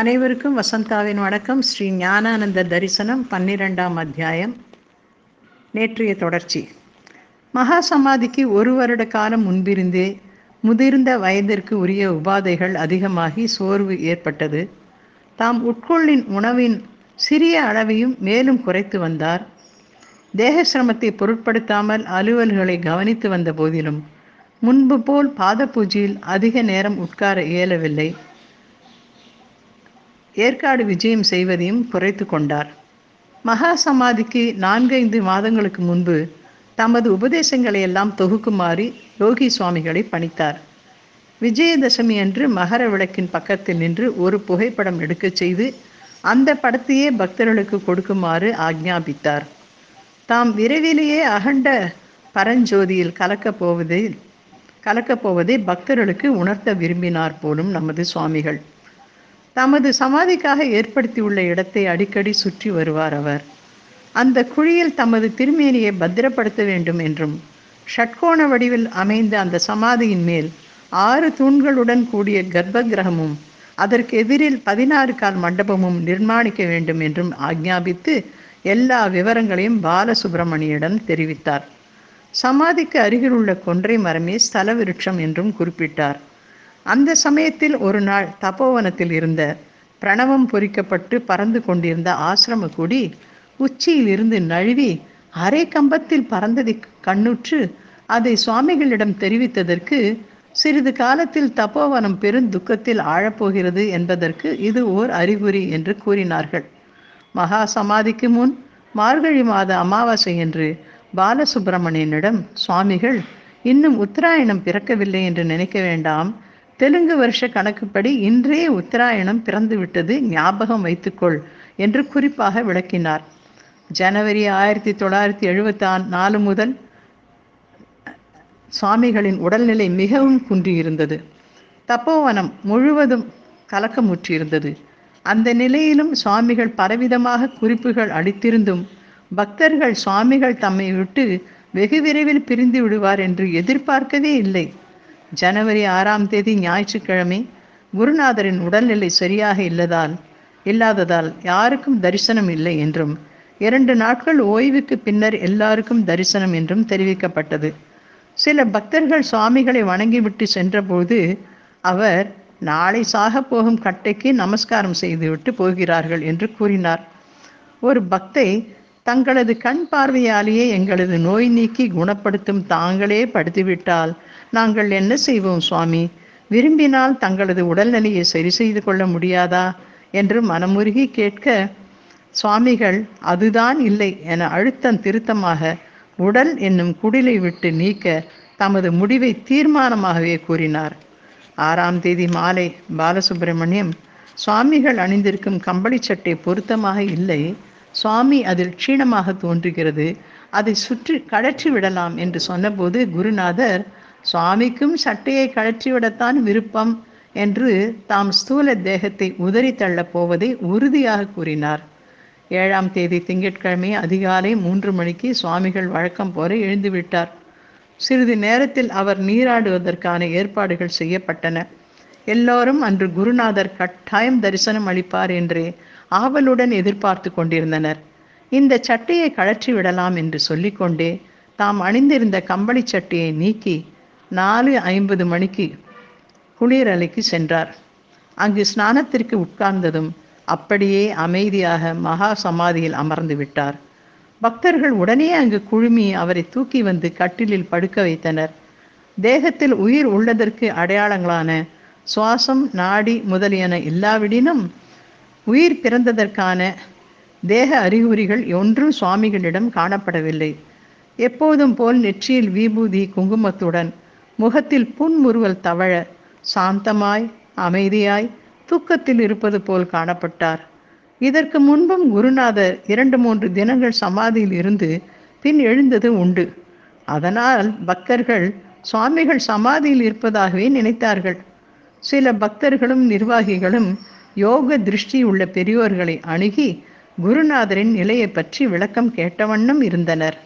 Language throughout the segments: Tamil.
அனைவருக்கும் வசந்தாவின் வணக்கம். ஸ்ரீ ஞானானந்த தரிசனம் பன்னிரெண்டாம் அத்தியாயம். நேற்றைய தொடர்ச்சி. மகா சமாதிக்கு ஒரு வருட காலம் முன்பிருந்தே முதிர்ந்த வயதிற்கு உரிய உபாதைகள் அதிகமாகி சோர்வு ஏற்பட்டது. தாம் உட்கொள்ளின் உணவின் சிறிய அளவையும் மேலும் குறைத்து வந்தார். தேக சிரமத்தை பொருட்படுத்தாமல் அலுவல்களை கவனித்து வந்த போதிலும் முன்பு போல் பாத பூஜையில் அதிக நேரம் உட்கார இயலவில்லை. ஏற்காடு விஜயம் செய்வதையும் குறைத்து கொண்டார். மகா சமாதிக்கு நான்கைந்து மாதங்களுக்கு முன்பு தமது உபதேசங்களை எல்லாம் தொகுக்குமாறி யோகி சுவாமிகளை பணித்தார். விஜயதசமி அன்று மகர விளக்கின் பக்கத்தில் நின்று ஒரு புகைப்படம் எடுக்கச் செய்து அந்த படத்தையே பக்தர்களுக்கு கொடுக்குமாறு ஆக்ஞாபித்தார். தாம் விரைவிலேயே அகண்ட பரஞ்சோதியில் கலக்கப் போவதை கலக்கப் போவதை பக்தர்களுக்கு உணர்த்த விரும்பினார் போலும் நமது சுவாமிகள். தமது சமாதிக்காக ஏற்படுத்தியுள்ள இடத்தை அடிக்கடி சுற்றி வருவார் அவர். அந்த குழியில் தமது திருமேனியை பத்திரப்படுத்த வேண்டும் என்றும் ஷட்கோண வடிவில் அமைந்த அந்த சமாதியின் மேல் ஆறு தூண்களுடன் கூடிய கர்ப்ப கிரகமும் அதற்கு எதிரில் பதினாறு கால் மண்டபமும் நிர்மாணிக்க வேண்டும் என்றும் ஆக்ஞாபித்து எல்லா விவரங்களையும் பாலசுப்பிரமணியிடம் தெரிவித்தார். சமாதிக்கு அருகில் உள்ள கொன்றை மரமே ஸ்தல விருட்சம் என்றும் குறிப்பிட்டார். அந்த சமயத்தில் ஒரு நாள் தபோவனத்தில் இருந்த பிரணவம் பொறிக்கப்பட்டு பறந்து கொண்டிருந்த ஆசிரம கொடி உச்சியில் இருந்து நழுவி அரை கம்பத்தில் பறந்ததை கண்ணுற்று அதை சுவாமிகளிடம் தெரிவித்ததற்கு சிறிது காலத்தில் தபோவனம் பெரும் துக்கத்தில் ஆழப்போகிறது என்பதற்கு இது ஓர் அறிகுறி என்று கூறினார்கள். மகா சமாதிக்கு முன் மார்கழி மாத அமாவாசை என்று பாலசுப்பிரமணியனிடம் சுவாமிகள் இன்னும் உத்தராயணம் பிறக்கவில்லை என்று நினைக்க வேண்டாம். தெலுங்கு வருஷ கணக்குப்படி இன்றே உத்தராயணம் பிறந்து விட்டது ஞாபகம் வைத்துக்கொள் என்று குறிப்பாக விளக்கினார். ஜனவரி ஆயிரத்தி தொள்ளாயிரத்தி எழுபத்தி நாலு முதல் சுவாமிகளின் உடல்நிலை மிகவும் குன்றியிருந்தது. தப்போவனம் முழுவதும் கலக்கமுற்றிருந்தது. அந்த நிலையிலும் சுவாமிகள் பலவிதமாக குறிப்புகள் அளித்திருந்தும் பக்தர்கள் சுவாமிகள் தம்மை விட்டு வெகு விரைவில் பிரிந்து விடுவார் என்று எதிர்பார்க்கவே இல்லை. ஜனவரி ஆறாம் தேதி ஞாயிற்றுக்கிழமை குருநாதரின் உடல்நிலை சரியாக இல்லதால் இல்லாததால் யாருக்கும் தரிசனம் இல்லை என்றும் இரண்டு நாட்கள் ஓய்வுக்கு பின்னர் எல்லாருக்கும் தரிசனம் என்றும் தெரிவிக்கப்பட்டது. சில பக்தர்கள் சுவாமிகளை வணங்கிவிட்டு சென்றபோது அவர் நாளை சாக போகும் கட்டைக்கு நமஸ்காரம் செய்துவிட்டு போகிறார்கள் என்று கூறினார். ஒரு பக்தை தங்களது கண் பார்வையாலேயே எங்களது நோய் நீக்கி குணப்படுத்தும் தாங்களே படுத்திவிட்டால் நாங்கள் என்ன செய்வோம் சுவாமி? விரும்பினால் தங்களது உடல்நிலையை சரி செய்து கொள்ள முடியாதா? என்று மனமுருகி கேட்க சுவாமிகள் அதுதான் இல்லை என அழுத்தம் திருத்தமாக உடல் என்னும் குடிலை விட்டு நீக்க தமது முடிவை தீர்மானமாகவே கூறினார். ஆறாம் தேதி மாலை பாலசுப்பிரமணியம் சுவாமிகள் அணிந்திருக்கும் கம்பளி சட்டை பொருத்தமாக இல்லை. சுவாமி அதில் க்ஷீணமாக தோன்றுகிறது. அதை சுற்றி கழற்றி விடலாம் என்று சொன்னபோது குருநாதர் சுவாமிக்கும் சட்டையை கழற்றிவிடத்தான் விருப்பம் என்று தாம் ஸ்தூல தேகத்தை உதறி தள்ளப் போவதை உறுதியாக கூறினார். ஏழாம் தேதி திங்கட்கிழமை அதிகாலை மூன்று மணிக்கு சுவாமிகள் வழக்கம் போல எழுந்துவிட்டார். சிறிது நேரத்தில் அவர் நீராடுவதற்கான ஏற்பாடுகள் செய்யப்பட்டன. எல்லோரும் அன்று குருநாதர் கட்டாயம் தரிசனம் அளிப்பார் என்றே ஆவலுடன் எதிர்பார்த்து கொண்டிருந்தனர். இந்த சட்டையை கழற்றி விடலாம் என்று சொல்லிக்கொண்டே தாம் அணிந்திருந்த கம்பளி சட்டையை நீக்கி நாலு ஐம்பது மணிக்கு குளிரலைக்கு சென்றார். அங்கு ஸ்நானத்திற்கு உட்கார்ந்ததும் அப்படியே அமைதியாக மகா சமாதியில் அமர்ந்து விட்டார். பக்தர்கள் உடனே அங்கு குழுமி அவரை தூக்கி வந்து கட்டிலில் படுக்க வைத்தனர். தேகத்தில் உயிர் உள்ளதற்கு அடையாளங்களான சுவாசம் நாடி முதலியன இல்லாவிடினும் உயிர் பிறந்ததற்கான தேக அறிகுறிகள் ஒன்றும் சுவாமிகளிடம் காணப்படவில்லை. எப்போதும் போல் நெற்றியில் விபூதி குங்குமத்துடன் முகத்தில் புன்முறுவல் தவழ சாந்தமாய் அமைதியாய் தூக்கத்தில் இருப்பது போல் காணப்பட்டார். இதற்கு முன்பும் குருநாதர் இரண்டு மூன்று தினங்கள் சமாதியில் இருந்து பின் எழுந்தது உண்டு. அதனால் பக்தர்கள் சுவாமிகள் சமாதியில் இருப்பதாகவே நினைத்தார்கள். சில பக்தர்களும் நிர்வாகிகளும் யோக திருஷ்டி உள்ள பெரியோர்களை அணுகி குருநாதரின் நிலையை பற்றி விளக்கம் கேட்டவண்ணம் இருந்தனர்.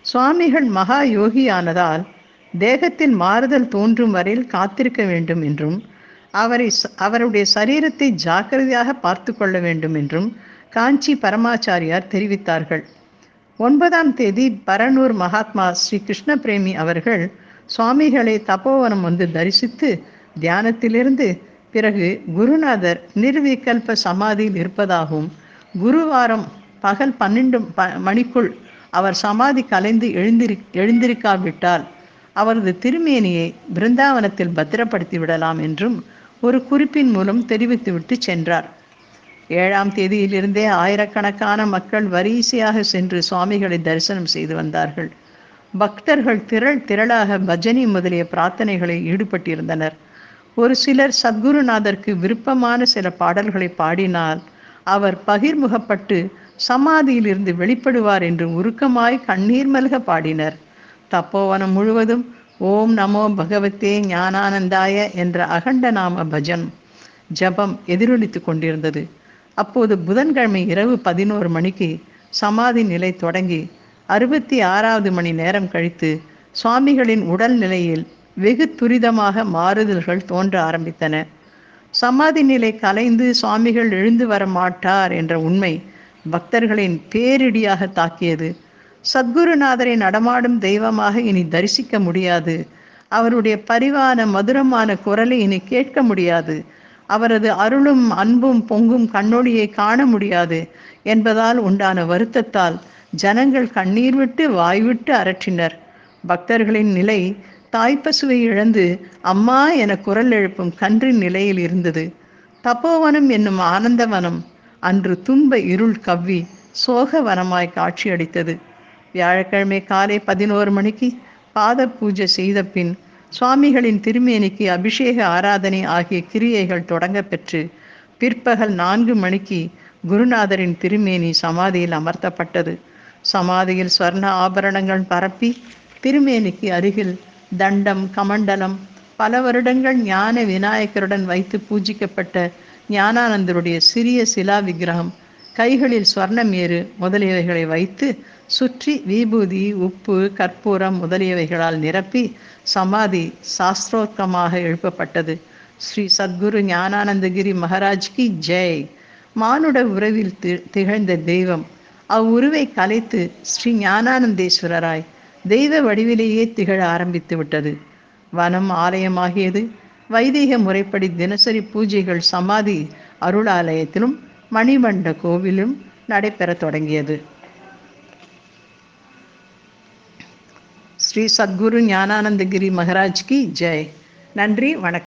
சுவாமிகள் மகா யோகியானதால் தேகத்தின் மாறுதல் தோன்றும் வரையில் காத்திருக்க வேண்டும் என்றும் அவரை அவருடைய சரீரத்தை ஜாக்கிரதையாக பார்த்து கொள்ள வேண்டும் என்றும் காஞ்சி பரமாச்சாரியார் தெரிவித்தார்கள். ஒன்பதாம் தேதி பரனூர் மகாத்மா ஸ்ரீ கிருஷ்ண பிரேமி அவர்கள் சுவாமிகளை தபோவனம் வந்து தரிசித்து தியானத்திலிருந்து பிறகு குருநாதர் நிர்விகல்ப சமாதியில் இருப்பதாகவும் குருவாரம் பகல் பன்னெண்டு மணிக்குள் அவர் சமாதி கலைந்து எழுந்திரு எழுந்திருக்காவிட்டால் அவரது திருமேனியை பிருந்தாவனத்தில் பத்திரப்படுத்தி விடலாம் என்றும் ஒரு குறிப்பின் மூலம் தெரிவித்துவிட்டு சென்றார். ஏழாம் தேதியிலிருந்தே ஆயிரக்கணக்கான மக்கள் வரிசையாக சென்று சுவாமிகளை தரிசனம் செய்து வந்தார்கள். பக்தர்கள் திரள் திரளாக பஜனி முதலிய பிரார்த்தனைகளில் ஈடுபட்டிருந்தனர். ஒரு சிலர் சத்குருநாதருக்கு விருப்பமான சில பாடல்களை பாடினால் அவர் பகிர்முகப்பட்டு சமாதியிலிருந்து வெளிப்படுவார் என்று உருக்கமாய் கண்ணீர் மல்க பாடினர். தப்போவனம் முழுவதும் ஓம் நமோ பகவத்தே ஞானானந்தாய என்ற அகண்ட நாம பஜன். ஜபம் எதிரொலித்து கொண்டிருந்தது. அப்போது புதன்கிழமை இரவு பதினோரு மணிக்கு சமாதி நிலை தொடங்கி அறுபத்தி ஆறாவது மணி நேரம் கழித்து சுவாமிகளின் உடல் நிலையில் வெகு துரிதமாக மாறுதல்கள் தோன்ற ஆரம்பித்தன. சமாதி நிலை கலைந்து சுவாமிகள் எழுந்து வர மாட்டார் என்ற உண்மை பக்தர்களின் பேரிடியாக தாக்கியது. சத்குருநாதரை நடமாடும் தெய்வமாக இனி தரிசிக்க முடியாது. அவருடைய பரிவான மதுரமான குரலை இனி கேட்க முடியாது. அவரது அருளும் அன்பும் பொங்கும் கண்ணொளியை காண முடியாது என்பதால் உண்டான வருத்தத்தால் ஜனங்கள் கண்ணீர் விட்டு வாய்விட்டு அரற்றினர். பக்தர்களின் நிலை தாய்ப்பசுவை இழந்து அம்மா என குரல் எழுப்பும் கன்றின் நிலையில் இருந்தது. தப்போவனம் என்னும் ஆனந்தவனம் அன்று துன்ப இருள் கவ்வி சோக வனமாய் காட்சியளித்தது. வியாழக்கிழமை காலை பதினோரு மணிக்கு பாத பூஜை செய்த பின் சுவாமிகளின் திருமேனிக்கு அபிஷேக ஆராதனை ஆகிய கிரியைகள் தொடங்க பெற்று பிற்பகல் நான்கு மணிக்கு குருநாதரின் திருமேனி சமாதியில் அமர்த்தப்பட்டது. சமாதியில் ஸ்வர்ண ஆபரணங்கள் பரப்பி திருமேனிக்கு அருகில் தண்டம் கமண்டலம் பல வருடங்கள் ஞான விநாயகருடன் வைத்து பூஜிக்கப்பட்ட ஞானானந்தருடைய சிறிய சிலா விக்கிரகம் கைகளில் ஸ்வர்ணமேறு முதலியவைகளை வைத்து சுற்றி விபூதி உப்பு கற்பூரம் முதலியவைகளால் நிரப்பி சமாதி சாஸ்திரோத்கமாக எழுப்பப்பட்டது. ஸ்ரீ சத்குரு ஞானானந்தகிரி மகாராஜ்கி ஜெய். மானுட உறவில் திகழ்ந்த தெய்வம். அவ்வுருவை கலைத்து ஸ்ரீ ஞானானந்தேஸ்வரராய் தெய்வ வடிவிலேயே திகழ ஆரம்பித்து விட்டது. வனம் ஆலயமாகியது வைதிக முறைப்படி தினசரி பூஜைகள் சமாதி அருளாலயத்திலும் மணிமண்ட கோவிலும் நடைபெற தொடங்கியது. ஸ்ரீ சத்குரு ஞானானந்தகிரி மகாராஜ் கி ஜெய். நன்றி வணக்கம்.